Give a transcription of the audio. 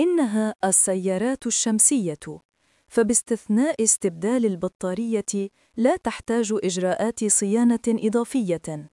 إنها السيارات الشمسية، فباستثناء استبدال البطارية لا تحتاج إجراءات صيانة إضافية.